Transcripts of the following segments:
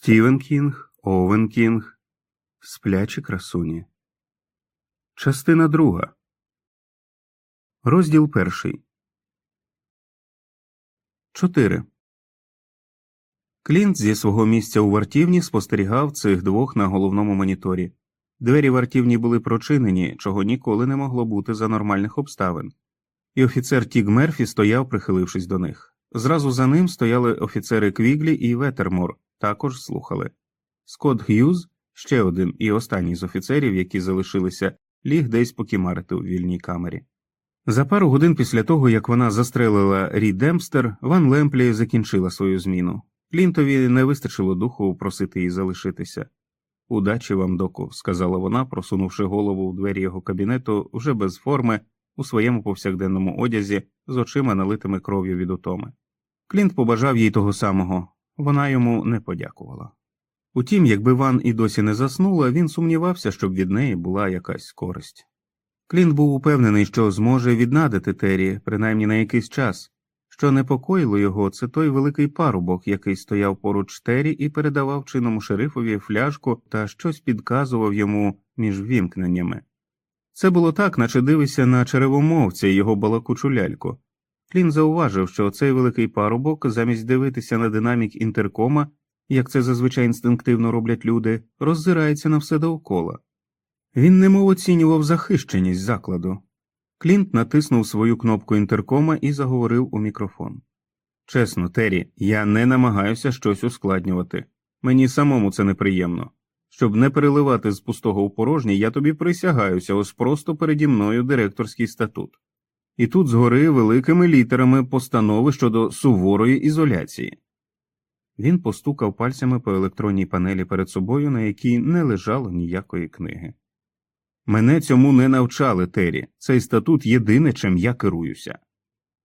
Стівен Кінг, Овен Кінг, Сплячі красуні. Частина друга. Розділ перший. Чотири. Клінт зі свого місця у вартівні спостерігав цих двох на головному моніторі. Двері вартівні були прочинені, чого ніколи не могло бути за нормальних обставин, і офіцер Тіг Мерфі стояв, прихилившись до них. Зразу за ним стояли офіцери Квіглі і Ветермор, також слухали. Скотт Г'юз, ще один і останній з офіцерів, які залишилися, ліг десь покімарити у вільній камері. За пару годин після того, як вона застрелила Рі Демпстер, Ван Лемплі закінчила свою зміну. Клінтові не вистачило духу просити її залишитися. Удачі вам, доку, сказала вона, просунувши голову в двері його кабінету вже без форми, у своєму повсякденному одязі, з очима налитими кров'ю від утоми. Клінт побажав їй того самого, вона йому не подякувала. Утім, якби Ван і досі не заснула, він сумнівався, щоб від неї була якась користь. Клінт був упевнений, що зможе віднадити Террі, принаймні на якийсь час. Що непокоїло його, це той великий парубок, який стояв поруч Террі і передавав чинному шерифові фляжку та щось підказував йому між вімкненнями. Це було так, наче дивися на черевомовця і його балакучу ляльку. Клін зауважив, що цей великий парубок, замість дивитися на динамік інтеркома, як це зазвичай інстинктивно роблять люди, роззирається на все довкола. Він немов оцінював захищеність закладу. Клінт натиснув свою кнопку інтеркома і заговорив у мікрофон. Чесно, Террі, я не намагаюся щось ускладнювати. Мені самому це неприємно. Щоб не переливати з пустого у порожнє, я тобі присягаюся, ось просто переді мною директорський статут. І тут згори великими літерами постанови щодо суворої ізоляції. Він постукав пальцями по електронній панелі перед собою, на якій не лежало ніякої книги. Мене цьому не навчали, Террі. Цей статут єдине, чим я керуюся.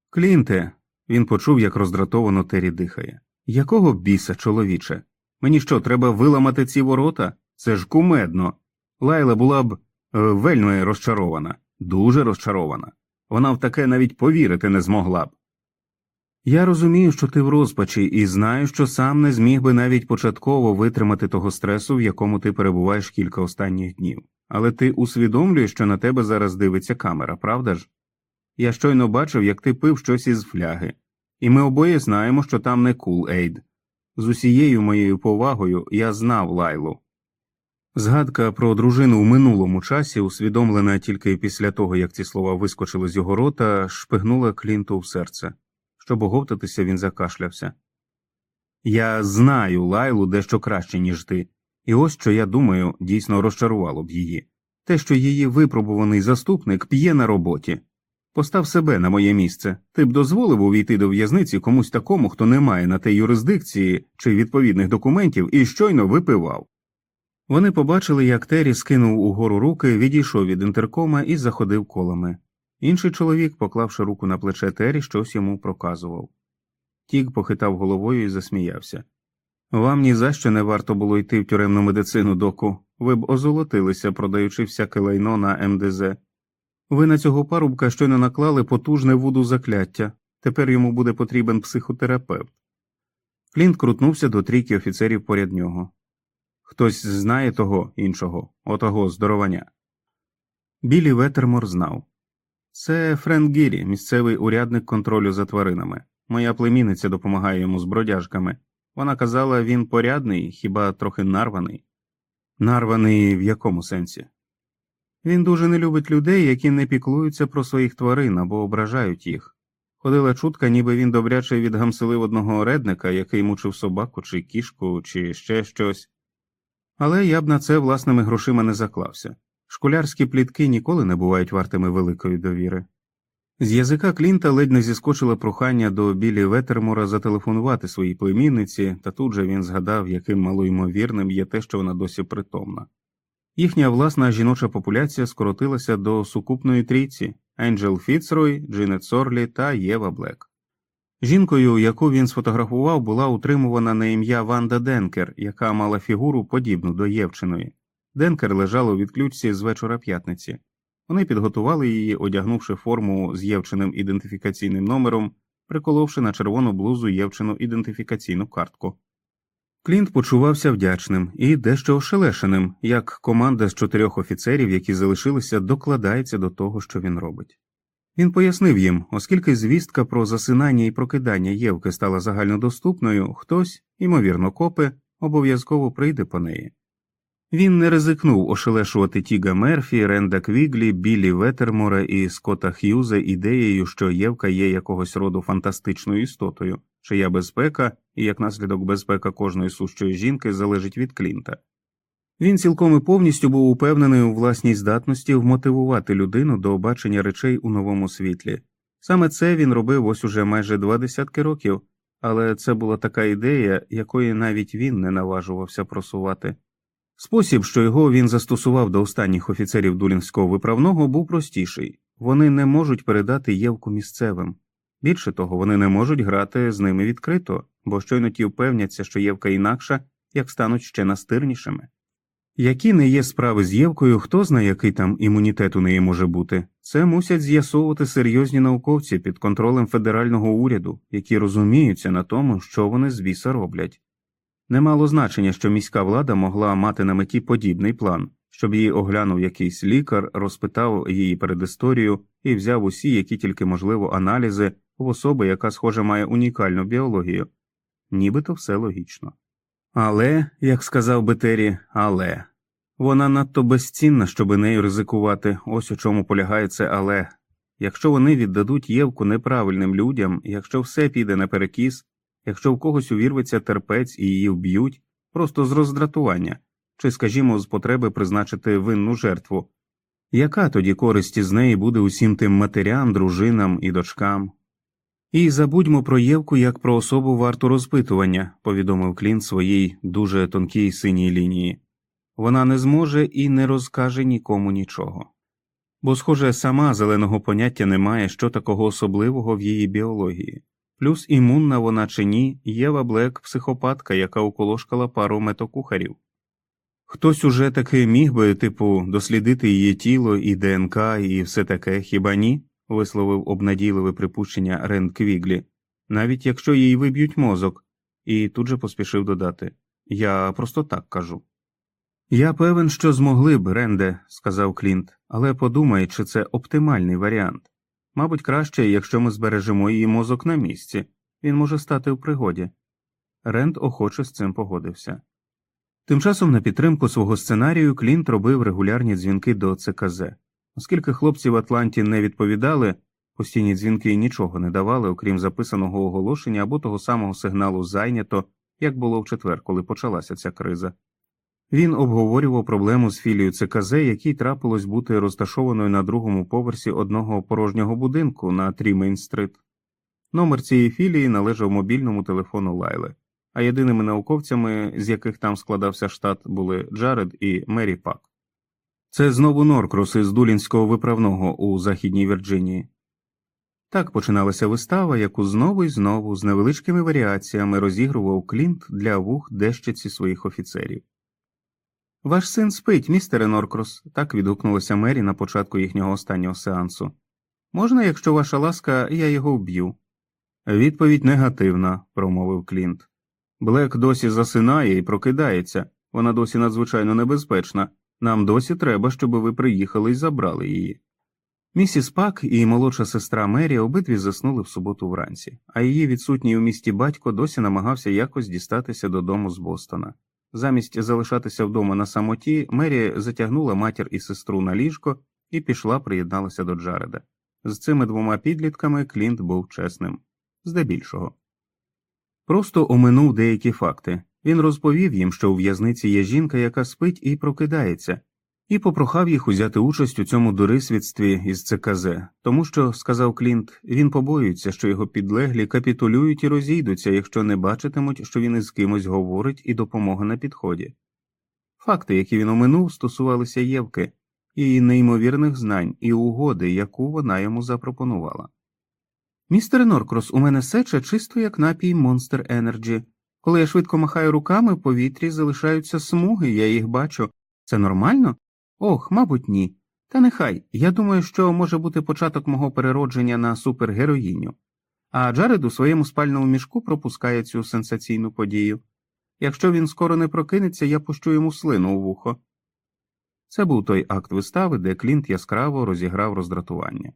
Клінте, він почув, як роздратовано Террі дихає. Якого біса, чоловіче? Мені що, треба виламати ці ворота? Це ж кумедно. Лайла була б е, вельми розчарована, дуже розчарована. Вона в таке навіть повірити не змогла б. Я розумію, що ти в розпачі, і знаю, що сам не зміг би навіть початково витримати того стресу, в якому ти перебуваєш кілька останніх днів, але ти усвідомлюєш, що на тебе зараз дивиться камера, правда ж? Я щойно бачив, як ти пив щось із фляги, і ми обоє знаємо, що там не кул Ейд. З усією моєю повагою я знав лайлу. Згадка про дружину в минулому часі, усвідомлена тільки після того, як ці слова вискочили з його рота, шпигнула Клінту в серце. Щоб оговтатися, він закашлявся. Я знаю лайлу дещо краще, ніж ти, і ось що я думаю, дійсно розчарувало б її. Те, що її випробуваний заступник п'є на роботі. Постав себе на моє місце. Ти б дозволив увійти до в'язниці комусь такому, хто не має на те юрисдикції чи відповідних документів і щойно випивав. Вони побачили, як Террі скинув угору руки, відійшов від інтеркома і заходив колами. Інший чоловік, поклавши руку на плече Террі, щось йому проказував. Тік похитав головою і засміявся. Вам ні за що не варто було йти в тюремну медицину, доку. Ви б озолотилися, продаючи всяке лайно на МДЗ. Ви на цього парубка щойно наклали потужне вуду закляття. Тепер йому буде потрібен психотерапевт. Клінт крутнувся до трійки офіцерів поряд нього. Хтось знає того іншого, отого здоровання. Білі Ветермор знав. Це Френк Гірі, місцевий урядник контролю за тваринами. Моя племінниця допомагає йому з бродяжками. Вона казала, він порядний, хіба трохи нарваний. Нарваний в якому сенсі? Він дуже не любить людей, які не піклуються про своїх тварин або ображають їх. Ходила чутка, ніби він добряче відгамселив одного редника, який мучив собаку чи кішку, чи ще щось. Але я б на це власними грошима не заклався. Школярські плітки ніколи не бувають вартими великої довіри. З язика Клінта ледь не зіскочило прохання до білі Ветермора зателефонувати своїй племінниці, та тут же він згадав, яким малоймовірним є те, що вона досі притомна. Їхня власна жіноча популяція скоротилася до сукупної трійці Енджел Фіцрой, Джинет Сорлі та Єва Блек. Жінкою, яку він сфотографував, була утримувана на ім'я Ванда Денкер, яка мала фігуру подібну до Євчиної. Денкер лежала у відключці з вечора п'ятниці. Вони підготували її, одягнувши форму з Євчиним ідентифікаційним номером, приколовши на червону блузу Євчину ідентифікаційну картку. Клінт почувався вдячним і дещо ошелешеним, як команда з чотирьох офіцерів, які залишилися, докладається до того, що він робить. Він пояснив їм, оскільки звістка про засинання і прокидання Євки стала загальнодоступною, хтось, ймовірно, копи, обов'язково прийде по неї. Він не ризикнув ошелешувати Тіга Мерфі, Ренда Квіглі, Біллі Ветермора і Скотта Х'юза ідеєю, що Євка є якогось роду фантастичною істотою, чия безпека і як наслідок безпека кожної сущої жінки залежить від Клінта. Він цілком і повністю був упевнений у власній здатності вмотивувати людину до бачення речей у новому світлі. Саме це він робив ось уже майже два десятки років, але це була така ідея, якої навіть він не наважувався просувати. Спосіб, що його він застосував до останніх офіцерів дулінського виправного, був простіший вони не можуть передати Євку місцевим. Більше того, вони не можуть грати з ними відкрито, бо щойно ті впевняться, що Євка інакша, як стануть ще настирнішими. Які не є справи з Євкою, хто знає, який там імунітет у неї може бути, це мусять з'ясовувати серйозні науковці під контролем федерального уряду, які розуміються на тому, що вони з біса роблять. Не мало значення, що міська влада могла мати на меті подібний план, щоб її оглянув якийсь лікар, розпитав її передісторію і взяв усі, які тільки можливо, аналізи в особи, яка, схоже, має унікальну біологію, нібито все логічно. Але, як сказав Бетері, але вона надто безцінна, щоби нею ризикувати, ось у чому полягає це але. Якщо вони віддадуть Євку неправильним людям, якщо все піде наперекіс, якщо в когось увірветься терпець і її вб'ють, просто з роздратування, чи, скажімо, з потреби призначити винну жертву, яка тоді користь із неї буде усім тим матерям, дружинам і дочкам? І забудьмо про Євку як про особу варту розпитування, повідомив Клін своїй дуже тонкій синій лінії. Вона не зможе і не розкаже нікому нічого. Бо, схоже, сама зеленого поняття немає, що такого особливого в її біології. Плюс імунна вона чи ні, Єва Блек психопатка, яка уколошкала пару метокухарів. Хтось уже таки міг би, типу, дослідити її тіло і ДНК і все таке, хіба ні? Висловив обнадійливе припущення Ренд Квіглі, навіть якщо їй виб'ють мозок, і тут же поспішив додати Я просто так кажу. Я певен, що змогли б, Ренде, сказав Клінт, але подумай, чи це оптимальний варіант. Мабуть, краще, якщо ми збережемо її мозок на місці, він може стати в пригоді. Ренд охоче з цим погодився. Тим часом на підтримку свого сценарію Клінт робив регулярні дзвінки до ЦКЗ. Оскільки хлопці в Атланті не відповідали, постійні дзвінки нічого не давали, окрім записаного оголошення або того самого сигналу зайнято, як було в четвер, коли почалася ця криза. Він обговорював проблему з філією ЦКЗ, якій трапилось бути розташованою на другому поверсі одного порожнього будинку на Трімейн-стрит. Номер цієї філії належав мобільному телефону Лайли, а єдиними науковцями, з яких там складався штат, були Джаред і Мері Пак. Це знову Норкрус із Дулінського виправного у Західній Вірджинії. Так починалася вистава, яку знову і знову з невеличкими варіаціями розігрував Клінт для вух дещиці своїх офіцерів. Ваш син спить, містере Норкрос, так відгукнулася Мері на початку їхнього останнього сеансу. Можна, якщо ваша ласка, я його вб'ю? Відповідь негативна, промовив Клінт. Блек досі засинає і прокидається, вона досі надзвичайно небезпечна. Нам досі треба, щоб ви приїхали і забрали її. Місіс Пак і молодша сестра Мері обидві заснули в суботу вранці, а її відсутній у місті батько досі намагався якось дістатися додому з Бостона. Замість залишатися вдома на самоті, Мері затягнула матір і сестру на ліжко і пішла приєдналася до Джареда. З цими двома підлітками Клінт був чесним, здебільшого. Просто оминув деякі факти. Він розповів їм, що у в'язниці є жінка, яка спить і прокидається, і попрохав їх узяти участь у цьому дурисвідстві із ЦКЗ, тому що, сказав Клінт, він побоюється, що його підлеглі капітулюють і розійдуться, якщо не бачитимуть, що він із кимось говорить і допомога на підході. Факти, які він оминув, стосувалися Євки, її неймовірних знань і угоди, яку вона йому запропонувала. Містер Норкрос, у мене сече чисто як напій Monster Energy. Коли я швидко махаю руками, в повітрі залишаються смуги, я їх бачу. Це нормально? Ох, мабуть, ні. Та нехай. Я думаю, що може бути початок мого переродження на супергероїню. А Джаред у своєму спальному мішку пропускає цю сенсаційну подію. Якщо він скоро не прокинеться, я пущу йому слину у вухо. Це був той акт вистави, де Клінт яскраво розіграв роздратування.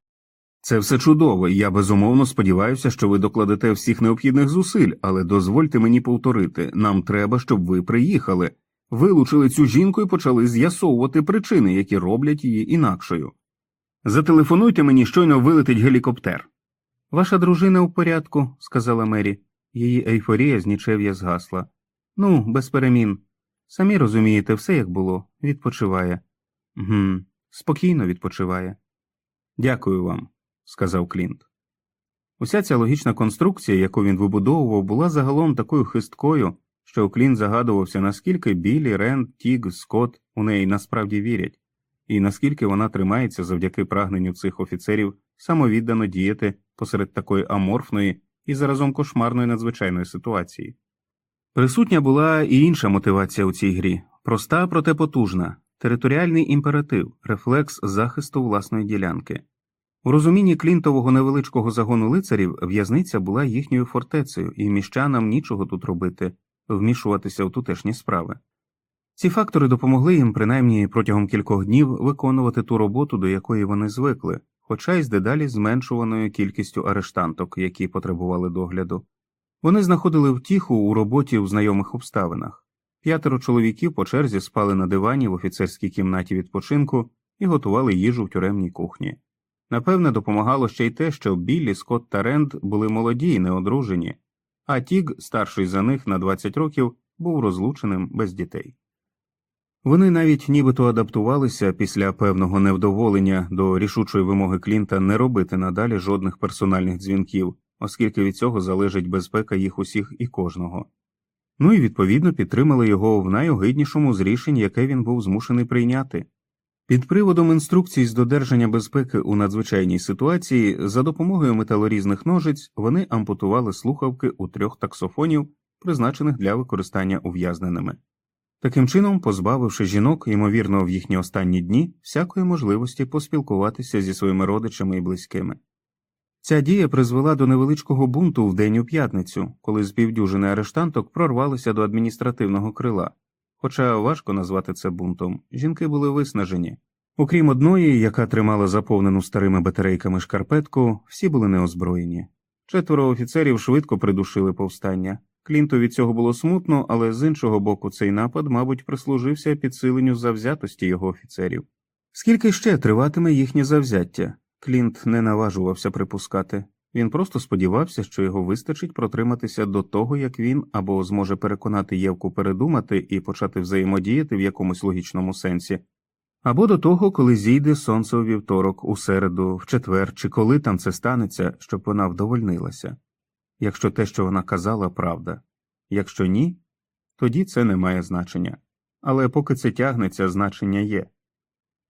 Це все чудово, і я безумовно сподіваюся, що ви докладете всіх необхідних зусиль, але дозвольте мені повторити нам треба, щоб ви приїхали, вилучили цю жінку і почали з'ясовувати причини, які роблять її інакшою. Зателефонуйте мені, щойно вилетить гелікоптер. Ваша дружина у порядку, сказала Мері. Її ейфорія з нічев'я згасла. Ну, без перемін. Самі розумієте, все як було, відпочиває. Гм, спокійно відпочиває. Дякую вам, сказав Клінт. Уся ця логічна конструкція, яку він вибудовував, була загалом такою хисткою, що Клінт загадувався, наскільки Білі, Ренд, Тіг, Скотт у неї насправді вірять, і наскільки вона тримається завдяки прагненню цих офіцерів самовіддано діяти посеред такої аморфної і заразом кошмарної надзвичайної ситуації. Присутня була і інша мотивація у цій грі проста, проте потужна, територіальний імператив, рефлекс захисту власної ділянки. У розумінні клінтового невеличкого загону лицарів в'язниця була їхньою фортецею, і міщанам нічого тут робити, вмішуватися в тутешні справи. Ці фактори допомогли їм принаймні протягом кількох днів виконувати ту роботу, до якої вони звикли, хоча й з дедалі зменшуваною кількістю арештанток, які потребували догляду. Вони знаходили втіху у роботі в знайомих обставинах. П'ятеро чоловіків по черзі спали на дивані в офіцерській кімнаті відпочинку і готували їжу в тюремній кухні. Напевне, допомагало ще й те, що Біллі, Скотт та Ренд були молоді і неодружені, а Тіг, старший за них на 20 років, був розлученим без дітей. Вони навіть нібито адаптувалися після певного невдоволення до рішучої вимоги Клінта не робити надалі жодних персональних дзвінків, оскільки від цього залежить безпека їх усіх і кожного. Ну і відповідно підтримали його в найогиднішому з рішень, яке він був змушений прийняти. Під приводом інструкцій з додержання безпеки у надзвичайній ситуації за допомогою металорізних ножиць вони ампутували слухавки у трьох таксофонів, призначених для використання ув'язненими. Таким чином, позбавивши жінок, ймовірно, в їхні останні дні всякої можливості поспілкуватися зі своїми родичами і близькими. Ця дія призвела до невеличкого бунту в день у п'ятницю, коли з півдюжини арештанток прорвалися до адміністративного крила. Хоча важко назвати це бунтом, жінки були виснажені. Окрім одної, яка тримала заповнену старими батарейками шкарпетку, всі були неозброєні. Четверо офіцерів швидко придушили повстання. Клінту від цього було смутно, але з іншого боку, цей напад, мабуть, прислужився підсиленню завзятості його офіцерів. Скільки ще триватиме їхнє завзяття? Клінт не наважувався припускати. Він просто сподівався, що його вистачить протриматися до того, як він або зможе переконати Євку передумати і почати взаємодіяти в якомусь логічному сенсі, або до того, коли зійде сонце у вівторок, у середу, в четвер, чи коли там це станеться, щоб вона вдовольнилася. Якщо те, що вона казала, правда, якщо ні, тоді це не має значення. Але поки це тягнеться, значення є.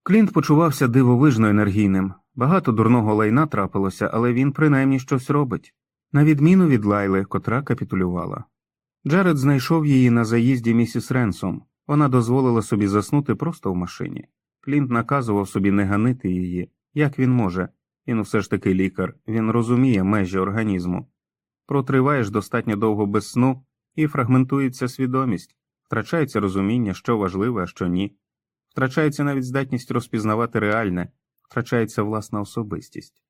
Клінт почувався дивовижно енергійним. Багато дурного лайна трапилося, але він принаймні щось робить, на відміну від Лайли, котра капітулювала. Джаред знайшов її на заїзді місіс Ренсом, вона дозволила собі заснути просто в машині. Клінт наказував собі не ганити її, як він може. Він все ж таки лікар, він розуміє межі організму. Протриваєш достатньо довго без сну і фрагментується свідомість, втрачається розуміння, що важливе, а що ні, втрачається навіть здатність розпізнавати реальне, втрачається власна особистість.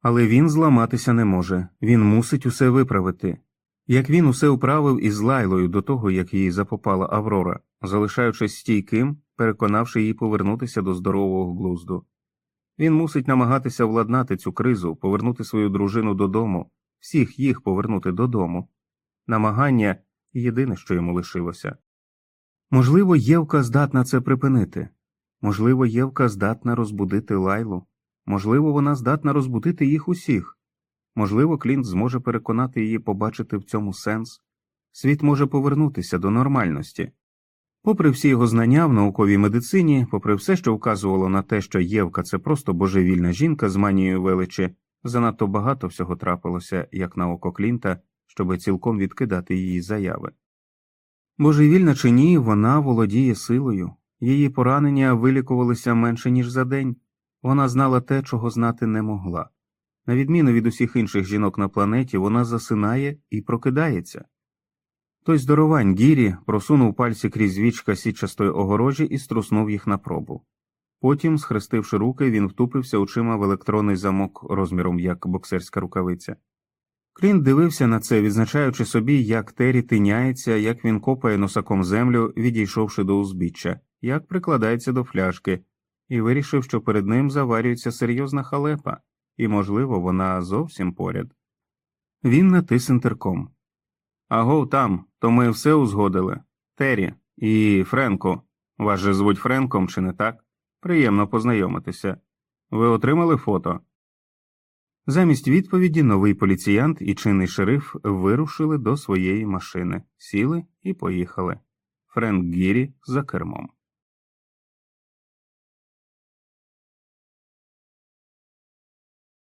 Але він зламатися не може, він мусить усе виправити. Як він усе управив із Лайлою до того, як їй запопала Аврора, залишаючись стійким, переконавши її повернутися до здорового глузду. Він мусить намагатися владнати цю кризу, повернути свою дружину додому, всіх їх повернути додому. Намагання єдине, що йому лишилося. Можливо, Євка здатна це припинити. Можливо, Євка здатна розбудити лайлу, можливо, вона здатна розбудити їх усіх, можливо, Клінт зможе переконати її побачити в цьому сенс, світ може повернутися до нормальності. Попри всі його знання в науковій медицині, попри все, що вказувало на те, що Євка це просто божевільна жінка з манією величі, занадто багато всього трапилося, як на око Клінта, щоби цілком відкидати її заяви. Божевільна чи ні, вона володіє силою. Її поранення вилікувалися менше, ніж за день, вона знала те, чого знати не могла. На відміну від усіх інших жінок на планеті, вона засинає і прокидається. Той здоровань Гірі просунув пальці крізь вічка січастої огорожі і струснув їх на пробу. Потім, схрестивши руки, він втупився очима в електронний замок розміром як боксерська рукавиця. Клінт дивився на це, відзначаючи собі, як Террі тиняється, як він копає носаком землю, відійшовши до узбіччя, як прикладається до фляжки, і вирішив, що перед ним заварюється серйозна халепа, і, можливо, вона зовсім поряд. Він натис інтерком. Агов там, то ми все узгодили. Террі і Френко. Вас же звуть Френком, чи не так? Приємно познайомитися. Ви отримали фото? Замість відповіді новий поліціянт і чинний шериф вирушили до своєї машини, сіли і поїхали. Френк Гірі за кермом.